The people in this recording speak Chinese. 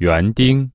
园丁。